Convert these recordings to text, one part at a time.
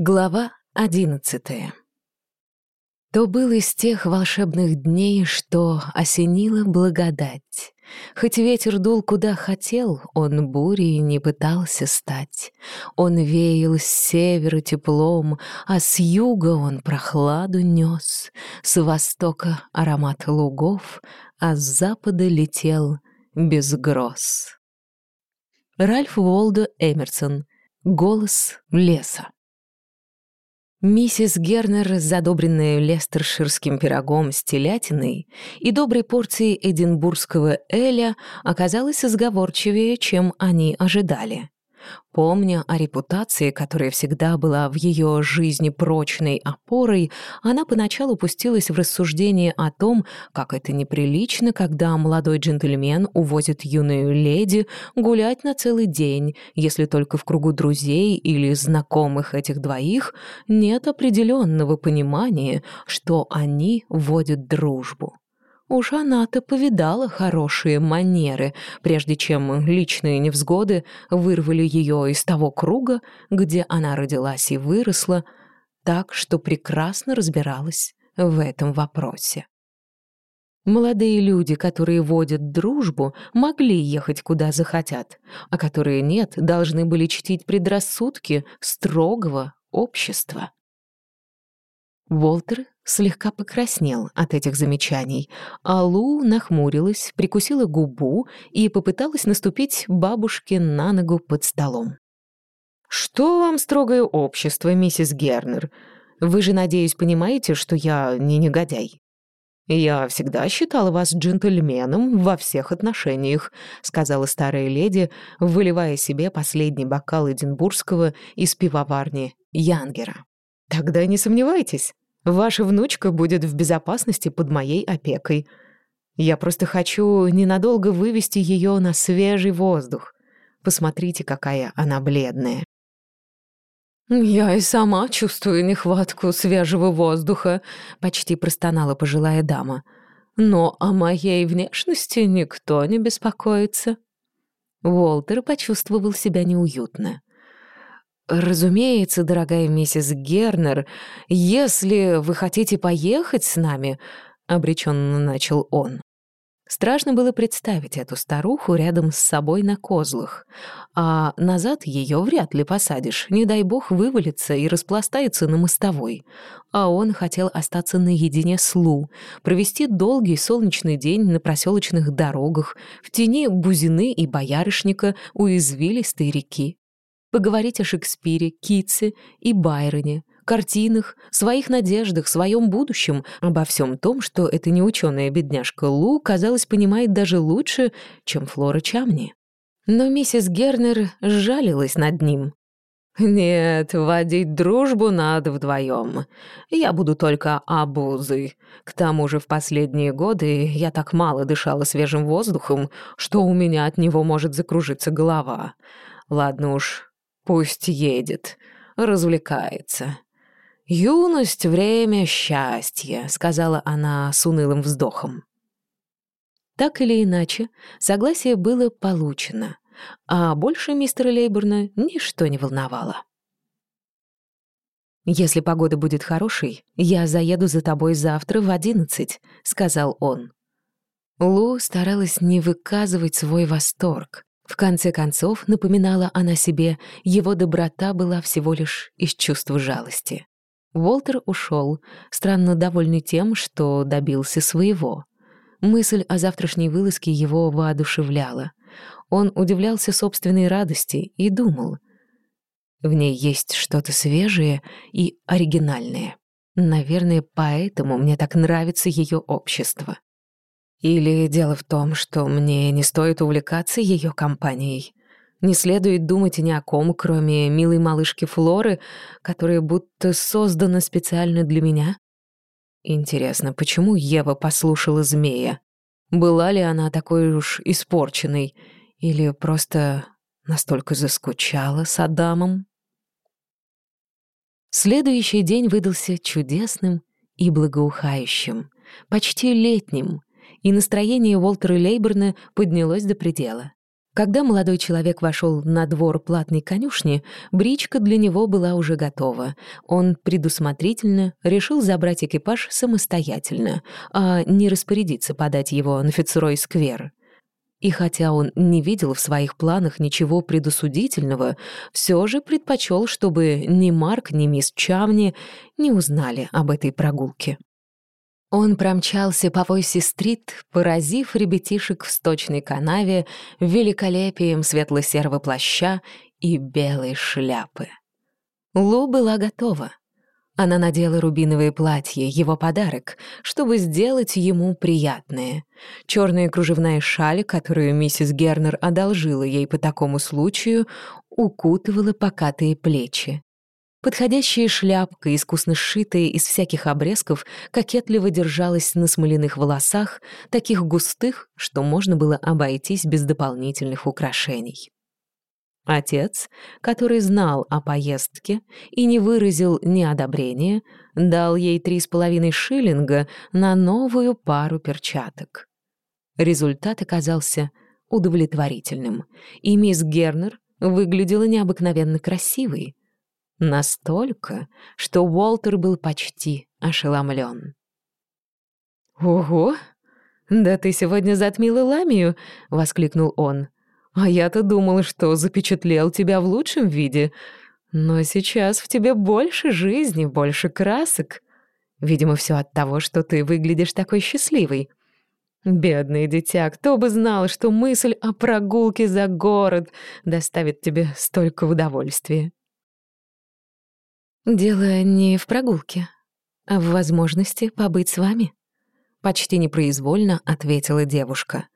Глава одиннадцатая. То был из тех волшебных дней, что осенила благодать. Хоть ветер дул куда хотел, он бурей не пытался стать. Он веял с севера теплом, а с юга он прохладу нес. С востока аромат лугов, а с запада летел без гроз. Ральф Волдо Эмерсон. Голос леса. Миссис Гернер, задобренная лестерширским пирогом с телятиной и доброй порцией эдинбургского эля, оказалась сговорчивее, чем они ожидали. Помня о репутации, которая всегда была в ее жизни прочной опорой, она поначалу пустилась в рассуждение о том, как это неприлично, когда молодой джентльмен увозит юную леди гулять на целый день, если только в кругу друзей или знакомых этих двоих нет определенного понимания, что они вводят дружбу. Уж она-то повидала хорошие манеры, прежде чем личные невзгоды вырвали ее из того круга, где она родилась и выросла, так что прекрасно разбиралась в этом вопросе. Молодые люди, которые водят дружбу, могли ехать куда захотят, а которые нет, должны были чтить предрассудки строгого общества. Волтер слегка покраснел от этих замечаний, а Лу нахмурилась, прикусила губу и попыталась наступить бабушке на ногу под столом. «Что вам строгое общество, миссис Гернер? Вы же, надеюсь, понимаете, что я не негодяй?» «Я всегда считала вас джентльменом во всех отношениях», сказала старая леди, выливая себе последний бокал Эдинбургского из пивоварни Янгера. «Тогда не сомневайтесь, Ваша внучка будет в безопасности под моей опекой. Я просто хочу ненадолго вывести ее на свежий воздух. Посмотрите, какая она бледная. «Я и сама чувствую нехватку свежего воздуха», — почти простонала пожилая дама. «Но о моей внешности никто не беспокоится». Уолтер почувствовал себя неуютно. «Разумеется, дорогая миссис Гернер, если вы хотите поехать с нами», — обреченно начал он. Страшно было представить эту старуху рядом с собой на козлах, а назад ее вряд ли посадишь, не дай бог вывалится и распластается на мостовой. А он хотел остаться наедине с Лу, провести долгий солнечный день на проселочных дорогах, в тени бузины и боярышника у извилистой реки поговорить о Шекспире, Китсе и Байроне, картинах, своих надеждах, своем будущем, обо всем том, что эта неученая бедняжка Лу, казалось, понимает даже лучше, чем Флора Чамни. Но миссис Гернер сжалилась над ним. «Нет, водить дружбу надо вдвоем. Я буду только обузой. К тому же в последние годы я так мало дышала свежим воздухом, что у меня от него может закружиться голова. Ладно уж, Пусть едет, развлекается. «Юность — время счастья», — сказала она с унылым вздохом. Так или иначе, согласие было получено, а больше мистера Лейбурна ничто не волновало. «Если погода будет хорошей, я заеду за тобой завтра в одиннадцать», — сказал он. Лу старалась не выказывать свой восторг, в конце концов, напоминала она себе, его доброта была всего лишь из чувства жалости. Уолтер ушел, странно довольный тем, что добился своего. Мысль о завтрашней вылазке его воодушевляла. Он удивлялся собственной радости и думал. В ней есть что-то свежее и оригинальное. Наверное, поэтому мне так нравится ее общество. Или дело в том, что мне не стоит увлекаться ее компанией. Не следует думать ни о ком, кроме милой малышки Флоры, которая будто создана специально для меня. Интересно, почему Ева послушала змея? Была ли она такой уж испорченной? Или просто настолько заскучала с Адамом? Следующий день выдался чудесным и благоухающим, почти летним — и настроение Уолтера Лейберна поднялось до предела. Когда молодой человек вошел на двор платной конюшни, бричка для него была уже готова. Он предусмотрительно решил забрать экипаж самостоятельно, а не распорядиться подать его на Фицрой-сквер. И хотя он не видел в своих планах ничего предусудительного, все же предпочел, чтобы ни Марк, ни мисс Чамни не узнали об этой прогулке. Он промчался по Войси-стрит, поразив ребятишек в сточной канаве великолепием светло-серого плаща и белой шляпы. Лу была готова. Она надела рубиновое платье, его подарок, чтобы сделать ему приятное. Черная кружевная шаль, которую миссис Гернер одолжила ей по такому случаю, укутывала покатые плечи. Подходящая шляпка, искусно сшитая из всяких обрезков, кокетливо держалась на смоляных волосах, таких густых, что можно было обойтись без дополнительных украшений. Отец, который знал о поездке и не выразил ни одобрения, дал ей три с половиной шиллинга на новую пару перчаток. Результат оказался удовлетворительным, и мисс Гернер выглядела необыкновенно красивой, Настолько, что Уолтер был почти ошеломлен. «Ого! Да ты сегодня затмила ламию!» — воскликнул он. «А я-то думал, что запечатлел тебя в лучшем виде. Но сейчас в тебе больше жизни, больше красок. Видимо, все от того, что ты выглядишь такой счастливой. Бедное дитя, кто бы знал, что мысль о прогулке за город доставит тебе столько удовольствия». «Дело не в прогулке, а в возможности побыть с вами», — почти непроизвольно ответила девушка.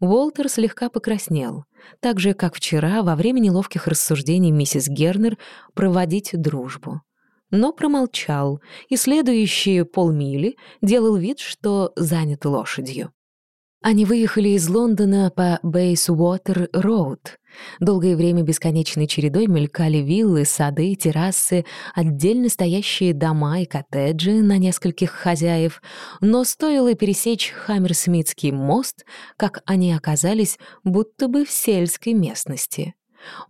Уолтер слегка покраснел, так же, как вчера во время неловких рассуждений миссис Гернер проводить дружбу. Но промолчал и следующие полмили делал вид, что занят лошадью. Они выехали из Лондона по Бейсуотер-Роуд. Долгое время бесконечной чередой мелькали виллы, сады, террасы, отдельно стоящие дома и коттеджи на нескольких хозяев, но стоило пересечь Хаммерсмитский мост, как они оказались будто бы в сельской местности.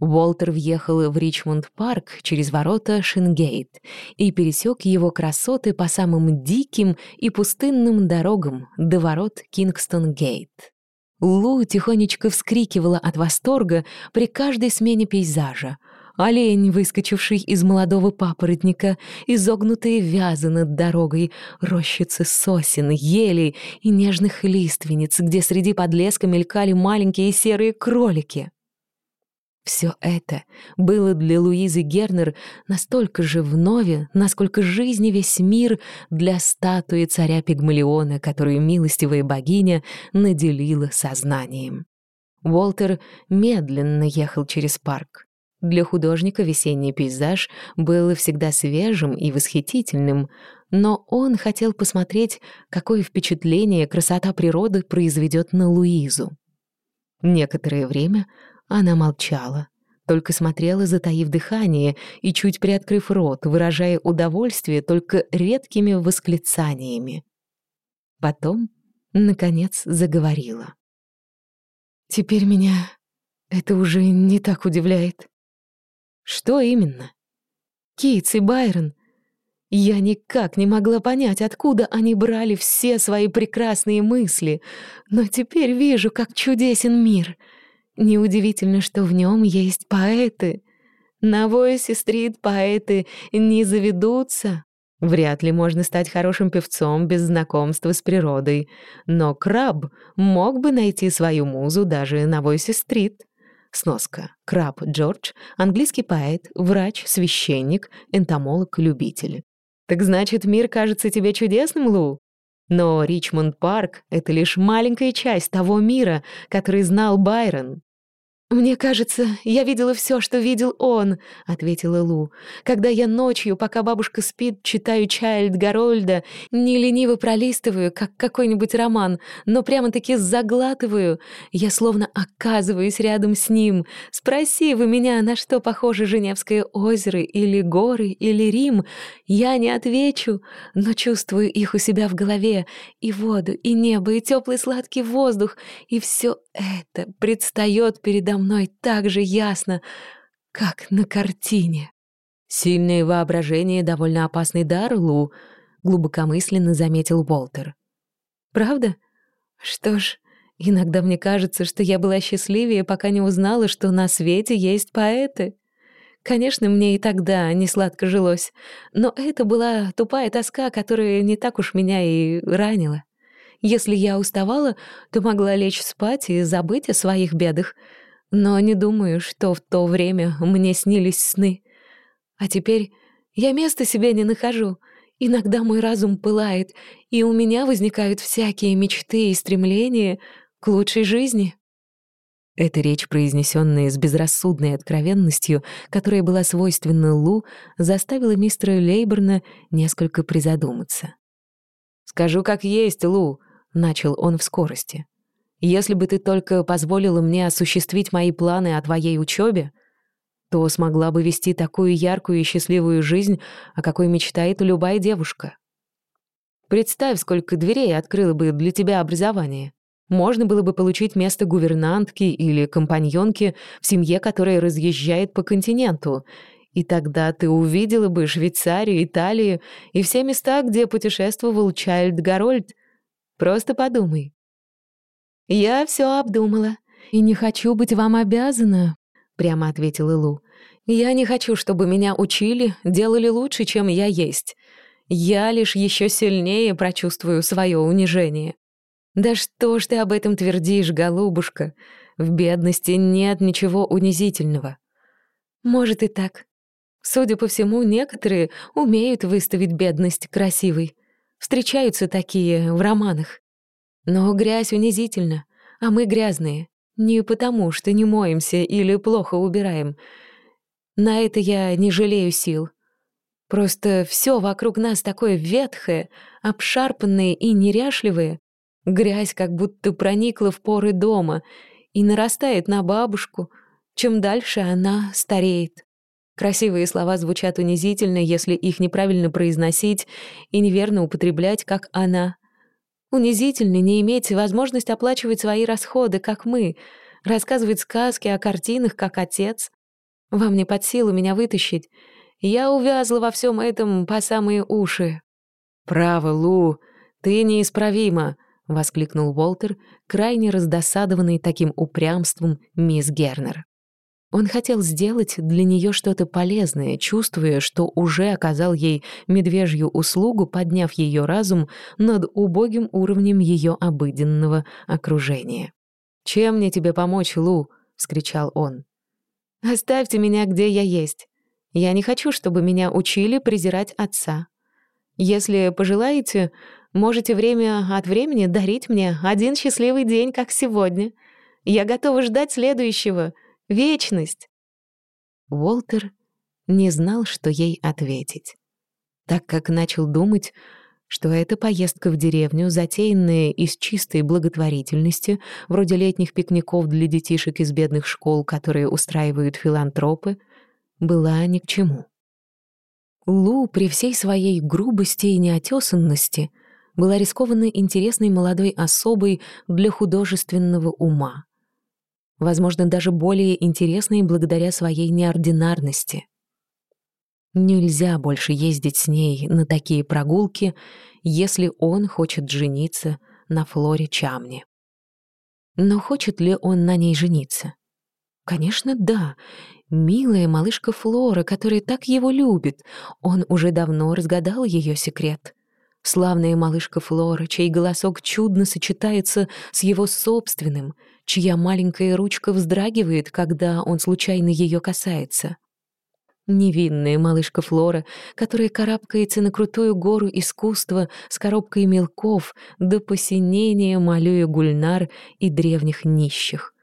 Уолтер въехал в Ричмонд-парк через ворота Шингейт и пересек его красоты по самым диким и пустынным дорогам до ворот Кингстон-Гейт. Лу тихонечко вскрикивала от восторга при каждой смене пейзажа. Олень, выскочивший из молодого папоротника, изогнутые вязы над дорогой, рощицы сосен, елей и нежных лиственниц, где среди подлеска мелькали маленькие серые кролики. Все это было для Луизы Гернер настолько же вновь, насколько жизни весь мир для статуи царя Пигмалиона, которую милостивая богиня наделила сознанием. Уолтер медленно ехал через парк. Для художника весенний пейзаж был всегда свежим и восхитительным, но он хотел посмотреть, какое впечатление красота природы произведет на Луизу. Некоторое время она молчала, только смотрела, затаив дыхание и чуть приоткрыв рот, выражая удовольствие только редкими восклицаниями. Потом, наконец, заговорила. «Теперь меня это уже не так удивляет». «Что именно?» «Китс и Байрон. Я никак не могла понять, откуда они брали все свои прекрасные мысли, но теперь вижу, как чудесен мир». Неудивительно, что в нем есть поэты. На Войсе-стрит поэты не заведутся. Вряд ли можно стать хорошим певцом без знакомства с природой. Но Краб мог бы найти свою музу даже на Войсе-стрит. Сноска. Краб Джордж — английский поэт, врач, священник, энтомолог-любитель. «Так значит, мир кажется тебе чудесным, Лу?» Но Ричмонд-парк — это лишь маленькая часть того мира, который знал Байрон. «Мне кажется, я видела все, что видел он», — ответила Лу. «Когда я ночью, пока бабушка спит, читаю Чайльд Гарольда, не лениво пролистываю, как какой-нибудь роман, но прямо-таки заглатываю, я словно оказываюсь рядом с ним. Спроси вы меня, на что похоже Женевское озеро, или горы, или Рим, я не отвечу, но чувствую их у себя в голове, и воду, и небо, и теплый сладкий воздух, и все это предстает передо передо мной так же ясно, как на картине. Сильное воображение — довольно опасный дар, Лу, глубокомысленно заметил Уолтер. Правда? Что ж, иногда мне кажется, что я была счастливее, пока не узнала, что на свете есть поэты. Конечно, мне и тогда не сладко жилось, но это была тупая тоска, которая не так уж меня и ранила. Если я уставала, то могла лечь спать и забыть о своих бедах, но не думаю, что в то время мне снились сны. А теперь я места себе не нахожу. Иногда мой разум пылает, и у меня возникают всякие мечты и стремления к лучшей жизни. Эта речь, произнесенная с безрассудной откровенностью, которая была свойственна Лу, заставила мистера Лейберна несколько призадуматься. «Скажу как есть, Лу», — начал он в скорости. Если бы ты только позволила мне осуществить мои планы о твоей учебе, то смогла бы вести такую яркую и счастливую жизнь, о какой мечтает любая девушка. Представь, сколько дверей открыло бы для тебя образование. Можно было бы получить место гувернантки или компаньонки в семье, которая разъезжает по континенту, и тогда ты увидела бы Швейцарию, Италию и все места, где путешествовал Чайльд Гарольд. Просто подумай. «Я все обдумала и не хочу быть вам обязана», — прямо ответила Лу. «Я не хочу, чтобы меня учили, делали лучше, чем я есть. Я лишь еще сильнее прочувствую свое унижение». «Да что ж ты об этом твердишь, голубушка? В бедности нет ничего унизительного». «Может и так. Судя по всему, некоторые умеют выставить бедность красивой. Встречаются такие в романах. Но грязь унизительна, а мы грязные. Не потому, что не моемся или плохо убираем. На это я не жалею сил. Просто все вокруг нас такое ветхое, обшарпанное и неряшливое. Грязь как будто проникла в поры дома и нарастает на бабушку. Чем дальше она стареет. Красивые слова звучат унизительно, если их неправильно произносить и неверно употреблять, как «она». Унизительно не иметь возможность оплачивать свои расходы, как мы, рассказывать сказки о картинах, как отец. Вам не под силу меня вытащить. Я увязла во всем этом по самые уши». «Право, Лу, ты неисправима», — воскликнул Уолтер, крайне раздосадованный таким упрямством мисс Гернер. Он хотел сделать для нее что-то полезное, чувствуя, что уже оказал ей медвежью услугу, подняв ее разум над убогим уровнем ее обыденного окружения. «Чем мне тебе помочь, Лу?» — вскричал он. «Оставьте меня, где я есть. Я не хочу, чтобы меня учили презирать отца. Если пожелаете, можете время от времени дарить мне один счастливый день, как сегодня. Я готова ждать следующего — Вечность!» Уолтер не знал, что ей ответить, так как начал думать, что эта поездка в деревню, затеянная из чистой благотворительности, вроде летних пикников для детишек из бедных школ, которые устраивают филантропы, была ни к чему. Лу при всей своей грубости и неотесанности была рискованно интересной молодой особой для художественного ума возможно, даже более интересной благодаря своей неординарности. Нельзя больше ездить с ней на такие прогулки, если он хочет жениться на Флоре Чамни. Но хочет ли он на ней жениться? Конечно, да. Милая малышка Флора, которая так его любит. Он уже давно разгадал ее секрет. Славная малышка Флора, чей голосок чудно сочетается с его собственным, чья маленькая ручка вздрагивает, когда он случайно ее касается. Невинная малышка Флора, которая карабкается на крутую гору искусства с коробкой мелков до посинения малюя гульнар и древних нищих.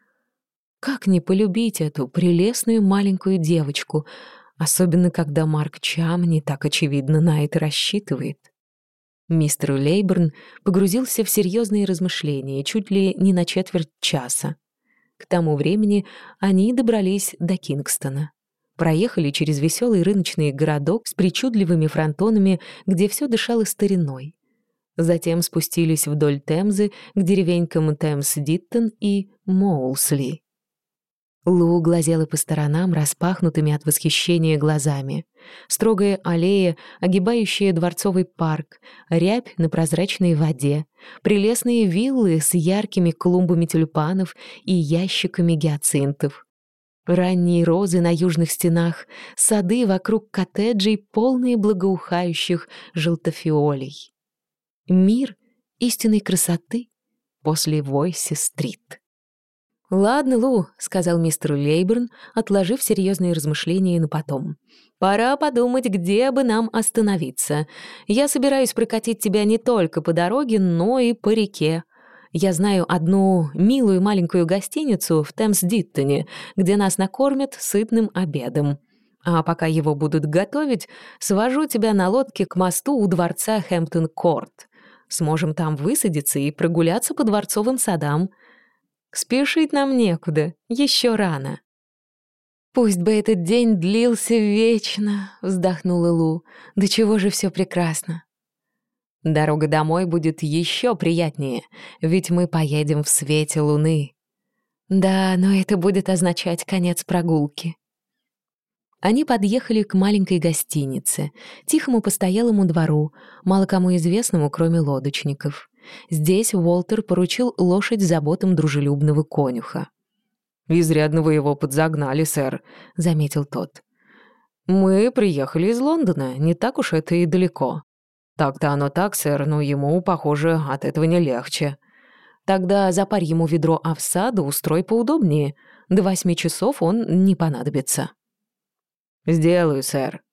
Как не полюбить эту прелестную маленькую девочку, особенно когда Марк Чам не так очевидно на это рассчитывает? Мистер Лейберн погрузился в серьезные размышления чуть ли не на четверть часа. К тому времени они добрались до Кингстона. Проехали через веселый рыночный городок с причудливыми фронтонами, где все дышало стариной. Затем спустились вдоль Темзы к деревенькам Темс-Диттон и Моулсли. Лу глазела по сторонам распахнутыми от восхищения глазами. Строгая аллея, огибающая дворцовый парк, рябь на прозрачной воде, прелестные виллы с яркими клумбами тюльпанов и ящиками гиацинтов. Ранние розы на южных стенах, сады вокруг коттеджей, полные благоухающих желтофиолей. Мир истинной красоты после Войси-стрит. «Ладно, Лу», — сказал мистер Лейберн, отложив серьезные размышления на потом. «Пора подумать, где бы нам остановиться. Я собираюсь прокатить тебя не только по дороге, но и по реке. Я знаю одну милую маленькую гостиницу в Темс-Диттоне, где нас накормят сытным обедом. А пока его будут готовить, свожу тебя на лодке к мосту у дворца Хэмптон-Корт. Сможем там высадиться и прогуляться по дворцовым садам». Спешить нам некуда, еще рано. «Пусть бы этот день длился вечно», — вздохнула Лу. «Да чего же все прекрасно». «Дорога домой будет еще приятнее, ведь мы поедем в свете луны». «Да, но это будет означать конец прогулки». Они подъехали к маленькой гостинице, тихому постоялому двору, мало кому известному, кроме лодочников. Здесь Уолтер поручил лошадь заботам дружелюбного конюха. «Изрядно вы его подзагнали, сэр», — заметил тот. «Мы приехали из Лондона, не так уж это и далеко». «Так-то оно так, сэр, но ему, похоже, от этого не легче». «Тогда запарь ему ведро овса да устрой поудобнее. До восьми часов он не понадобится». «Сделаю, сэр».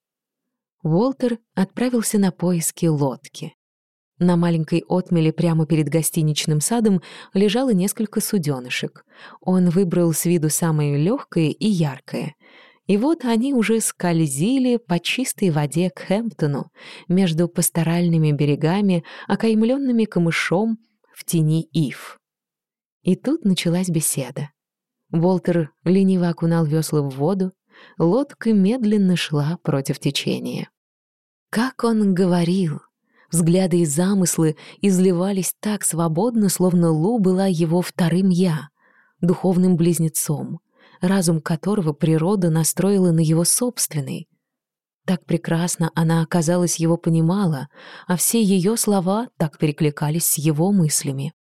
Уолтер отправился на поиски лодки. На маленькой отмеле прямо перед гостиничным садом лежало несколько суденышек. Он выбрал с виду самое легкое и яркое. И вот они уже скользили по чистой воде к Хэмптону, между пасторальными берегами, окаймленными камышом в тени ив. И тут началась беседа. Волтер лениво окунал весла в воду, лодка медленно шла против течения. Как он говорил! Взгляды и замыслы изливались так свободно, словно Лу была его вторым «я», духовным близнецом, разум которого природа настроила на его собственный. Так прекрасно она, оказалось, его понимала, а все ее слова так перекликались с его мыслями.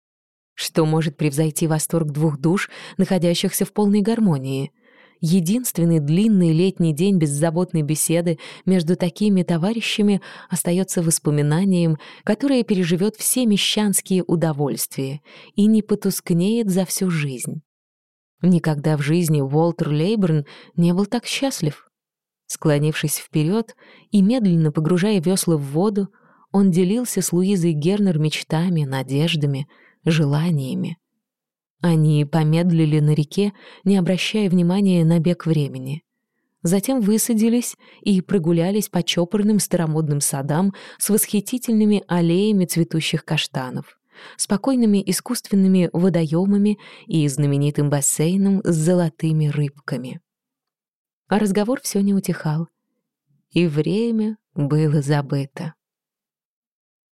Что может превзойти восторг двух душ, находящихся в полной гармонии — единственный длинный летний день беззаботной беседы между такими товарищами остается воспоминанием, которое переживет все мещанские удовольствия и не потускнеет за всю жизнь. Никогда в жизни Уолтер Лейберн не был так счастлив. Склонившись вперед и медленно погружая весла в воду, он делился с Луизой Гернер мечтами, надеждами, желаниями. Они помедлили на реке, не обращая внимания на бег времени. Затем высадились и прогулялись по чопорным старомодным садам с восхитительными аллеями цветущих каштанов, спокойными искусственными водоемами и знаменитым бассейном с золотыми рыбками. А разговор все не утихал, и время было забыто.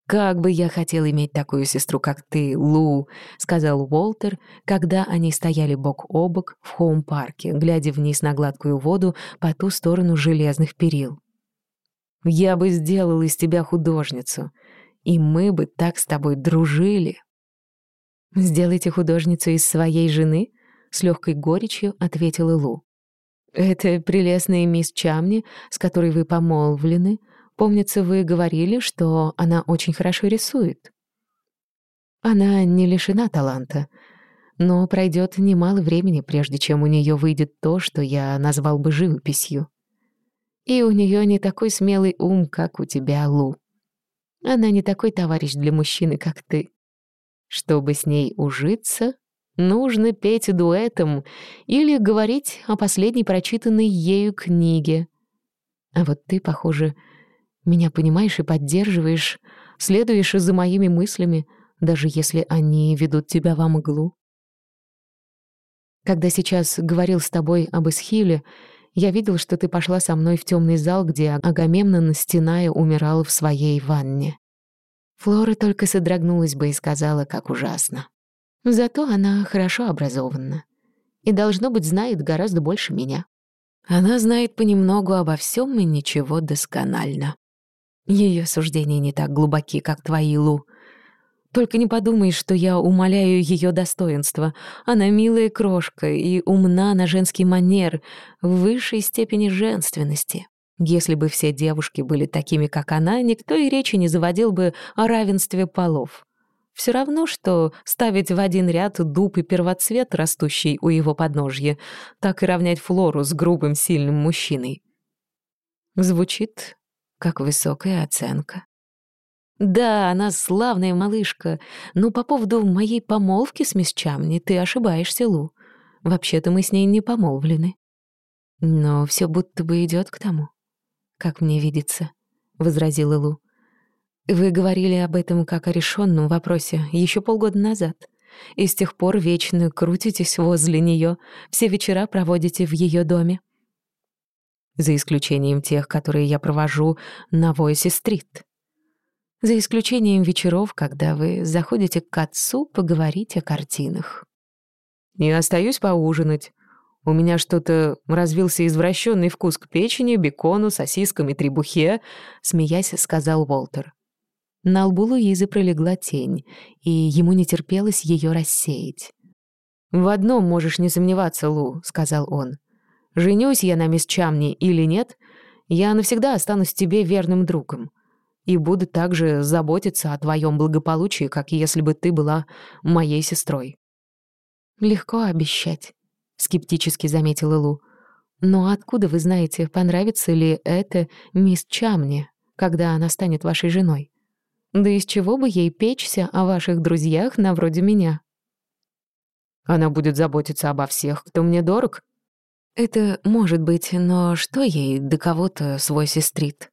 «Как бы я хотел иметь такую сестру, как ты, Лу», — сказал Уолтер, когда они стояли бок о бок в хоум-парке, глядя вниз на гладкую воду по ту сторону железных перил. «Я бы сделал из тебя художницу, и мы бы так с тобой дружили». «Сделайте художницу из своей жены?» — с легкой горечью ответила Лу. «Это прелестная мисс Чамни, с которой вы помолвлены, Помнится, вы говорили, что она очень хорошо рисует. Она не лишена таланта, но пройдет немало времени, прежде чем у нее выйдет то, что я назвал бы живописью. И у нее не такой смелый ум, как у тебя, Лу. Она не такой товарищ для мужчины, как ты. Чтобы с ней ужиться, нужно петь дуэтом или говорить о последней прочитанной ею книге. А вот ты, похоже, меня понимаешь и поддерживаешь, следуешь за моими мыслями, даже если они ведут тебя во мглу. Когда сейчас говорил с тобой об Исхиле, я видел, что ты пошла со мной в темный зал, где Агамемнон, стеная, умирал в своей ванне. Флора только содрогнулась бы и сказала, как ужасно. Зато она хорошо образована. и, должно быть, знает гораздо больше меня. Она знает понемногу обо всем и ничего досконально. Ее суждения не так глубоки, как твои, Лу. Только не подумай, что я умоляю ее достоинства. Она милая крошка и умна на женский манер, в высшей степени женственности. Если бы все девушки были такими, как она, никто и речи не заводил бы о равенстве полов. Все равно, что ставить в один ряд дуб и первоцвет, растущий у его подножья, так и равнять Флору с грубым, сильным мужчиной. Звучит как высокая оценка. Да, она славная малышка, но по поводу моей помолвки с мисс Чамни ты ошибаешься, Лу. Вообще-то мы с ней не помолвлены. Но все будто бы идет к тому, как мне видится, — возразила Лу. Вы говорили об этом как о решенном вопросе еще полгода назад. И с тех пор вечно крутитесь возле нее, все вечера проводите в ее доме. За исключением тех, которые я провожу на Войси-стрит. За исключением вечеров, когда вы заходите к отцу поговорить о картинах. Не остаюсь поужинать. У меня что-то развился извращенный вкус к печени, бекону, сосискам и требухе, смеясь, сказал Уолтер. На лбу Луизы пролегла тень, и ему не терпелось ее рассеять. «В одном можешь не сомневаться, Лу», — сказал он. «Женюсь я на мисс Чамни или нет, я навсегда останусь тебе верным другом и буду также заботиться о твоем благополучии, как если бы ты была моей сестрой». «Легко обещать», — скептически заметила Лу. «Но откуда вы знаете, понравится ли это мисс Чамни, когда она станет вашей женой?» Да из чего бы ей печься о ваших друзьях на вроде меня? Она будет заботиться обо всех, кто мне дорог. Это может быть, но что ей до кого-то свой сестрит?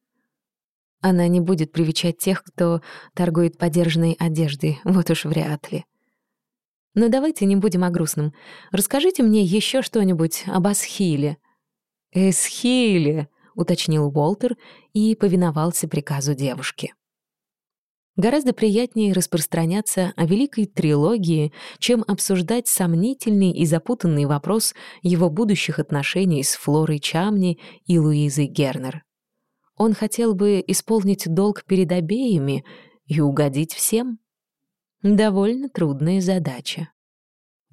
Она не будет привечать тех, кто торгует подержанной одеждой, вот уж вряд ли. Но давайте не будем о грустном. Расскажите мне еще что-нибудь об Асхиле. «Эсхиле», — уточнил Уолтер и повиновался приказу девушки. Гораздо приятнее распространяться о великой трилогии, чем обсуждать сомнительный и запутанный вопрос его будущих отношений с Флорой Чамни и Луизой Гернер. Он хотел бы исполнить долг перед обеими и угодить всем. Довольно трудная задача.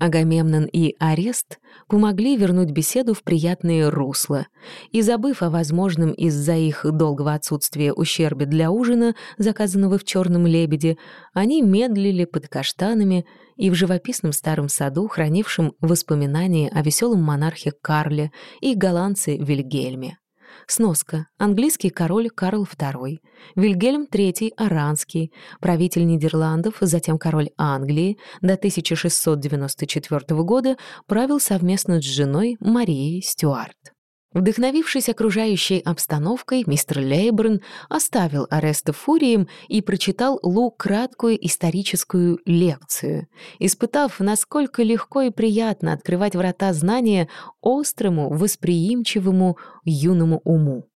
Агамемнон и Арест помогли вернуть беседу в приятные русла, и, забыв о возможном из-за их долгого отсутствия ущербе для ужина, заказанного в «Черном лебеде», они медлили под каштанами и в живописном старом саду, хранившем воспоминания о веселом монархе Карле и голландце Вильгельме. Сноска. Английский король Карл II. Вильгельм III Аранский. Правитель Нидерландов, затем король Англии. До 1694 года правил совместно с женой Марией Стюарт. Вдохновившись окружающей обстановкой, мистер Лейберн оставил Ареста Фурием и прочитал Лу краткую историческую лекцию, испытав, насколько легко и приятно открывать врата знания острому, восприимчивому, юному уму.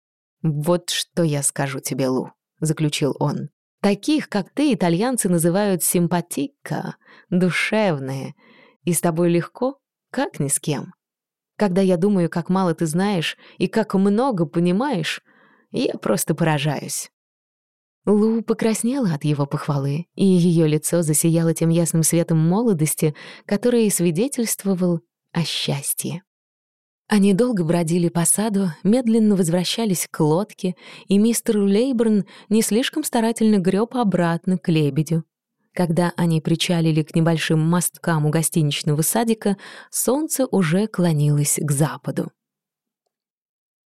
«Вот что я скажу тебе, Лу», — заключил он. «Таких, как ты, итальянцы называют симпатика, душевные, и с тобой легко, как ни с кем». Когда я думаю, как мало ты знаешь и как много понимаешь, я просто поражаюсь». Лу покраснела от его похвалы, и ее лицо засияло тем ясным светом молодости, который свидетельствовал о счастье. Они долго бродили по саду, медленно возвращались к лодке, и мистер Лейберн не слишком старательно греб обратно к лебедю. Когда они причалили к небольшим мосткам у гостиничного садика, солнце уже клонилось к западу.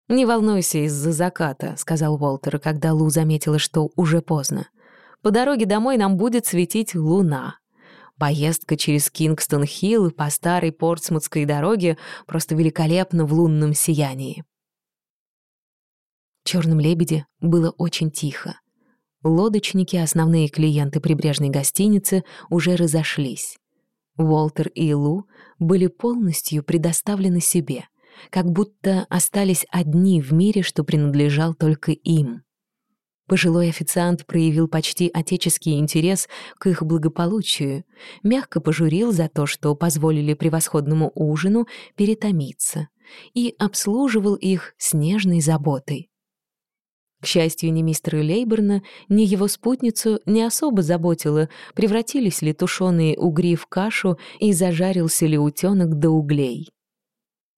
«Не волнуйся из-за заката», — сказал Уолтер, когда Лу заметила, что уже поздно. «По дороге домой нам будет светить луна. Поездка через Кингстон-Хилл по старой портсмутской дороге просто великолепна в лунном сиянии». В «Чёрном лебеде» было очень тихо. Лодочники, основные клиенты прибрежной гостиницы, уже разошлись. Уолтер и Лу были полностью предоставлены себе, как будто остались одни в мире, что принадлежал только им. Пожилой официант проявил почти отеческий интерес к их благополучию, мягко пожурил за то, что позволили превосходному ужину перетомиться, и обслуживал их с нежной заботой. К счастью, ни мистера Лейберна, ни его спутницу не особо заботило, превратились ли тушеные угри в кашу и зажарился ли утёнок до углей.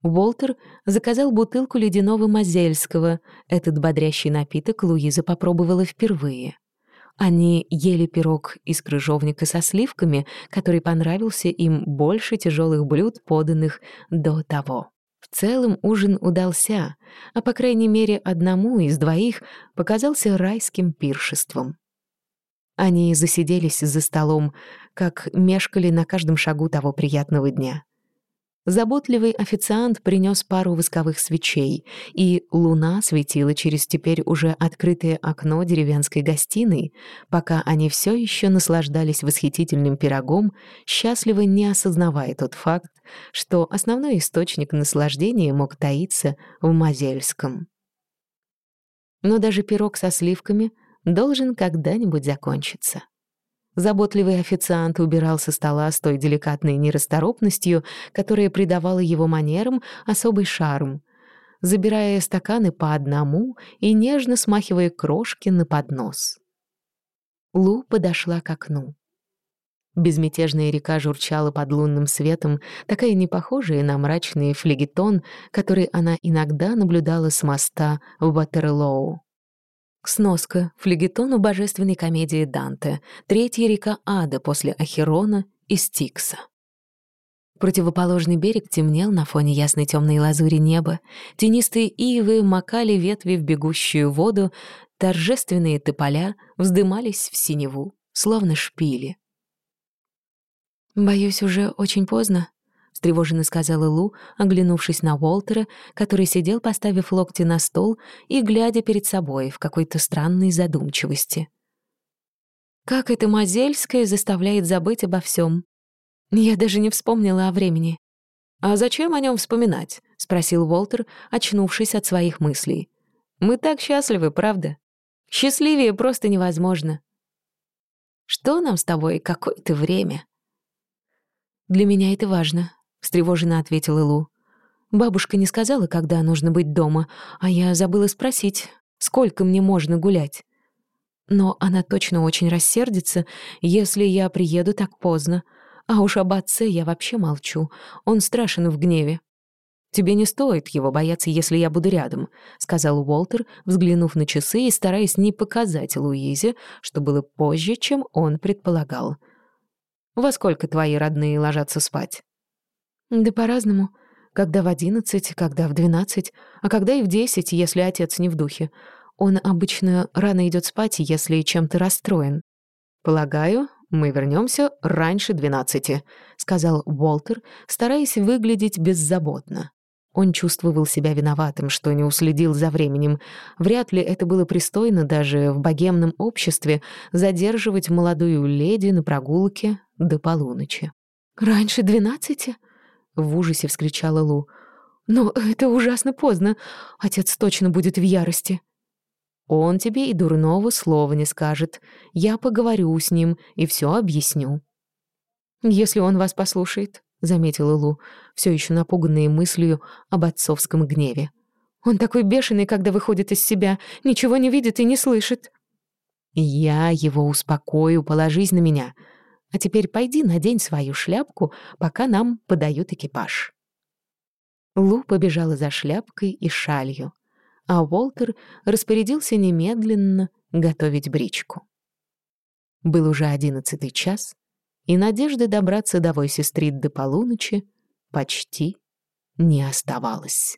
Уолтер заказал бутылку ледяного мазельского. Этот бодрящий напиток Луиза попробовала впервые. Они ели пирог из крыжовника со сливками, который понравился им больше тяжелых блюд, поданных до того. Целом ужин удался, а по крайней мере одному из двоих показался райским пиршеством. Они засиделись за столом, как мешкали на каждом шагу того приятного дня — Заботливый официант принес пару восковых свечей, и луна светила через теперь уже открытое окно деревенской гостиной, пока они все еще наслаждались восхитительным пирогом, счастливо не осознавая тот факт, что основной источник наслаждения мог таиться в Мазельском. Но даже пирог со сливками должен когда-нибудь закончиться. Заботливый официант убирал со стола с той деликатной нерасторопностью, которая придавала его манерам особый шарм, забирая стаканы по одному и нежно смахивая крошки на поднос. Лу подошла к окну. Безмятежная река журчала под лунным светом, такая непохожая на мрачный флегетон, который она иногда наблюдала с моста в Ватерлоу. Сноска. Флегетону божественной комедии Данте. Третья река Ада после Ахерона и Стикса. Противоположный берег темнел на фоне ясной темной лазури неба. Тенистые ивы макали ветви в бегущую воду, торжественные тополя вздымались в синеву, словно шпили. «Боюсь, уже очень поздно», встревоженно сказала Лу, оглянувшись на Уолтера, который сидел, поставив локти на стол и глядя перед собой в какой-то странной задумчивости. Как эта Мазельская заставляет забыть обо всем. Я даже не вспомнила о времени. «А зачем о нем вспоминать?» — спросил Уолтер, очнувшись от своих мыслей. «Мы так счастливы, правда? Счастливее просто невозможно. Что нам с тобой какое-то время?» «Для меня это важно встревоженно ответила Лу. Бабушка не сказала, когда нужно быть дома, а я забыла спросить, сколько мне можно гулять. Но она точно очень рассердится, если я приеду так поздно. А уж об отце я вообще молчу. Он страшен в гневе. «Тебе не стоит его бояться, если я буду рядом», — сказал Уолтер, взглянув на часы и стараясь не показать Луизе, что было позже, чем он предполагал. «Во сколько твои родные ложатся спать?» Да по-разному. Когда в одиннадцать, когда в двенадцать, а когда и в десять, если отец не в духе. Он обычно рано идет спать, если чем-то расстроен. «Полагаю, мы вернемся раньше двенадцати», — сказал Уолтер, стараясь выглядеть беззаботно. Он чувствовал себя виноватым, что не уследил за временем. Вряд ли это было пристойно даже в богемном обществе задерживать молодую леди на прогулке до полуночи. «Раньше двенадцати?» — в ужасе вскричала Лу. «Но это ужасно поздно. Отец точно будет в ярости». «Он тебе и дурного слова не скажет. Я поговорю с ним и все объясню». «Если он вас послушает», — заметила Лу, все еще напуганная мыслью об отцовском гневе. «Он такой бешеный, когда выходит из себя, ничего не видит и не слышит». «Я его успокою, положись на меня. А теперь пойди надень свою шляпку, пока нам подают экипаж». Лу побежала за шляпкой и шалью, а Уолтер распорядился немедленно готовить бричку. Был уже одиннадцатый час, и надежды добраться до Войси-стрит до полуночи почти не оставалось.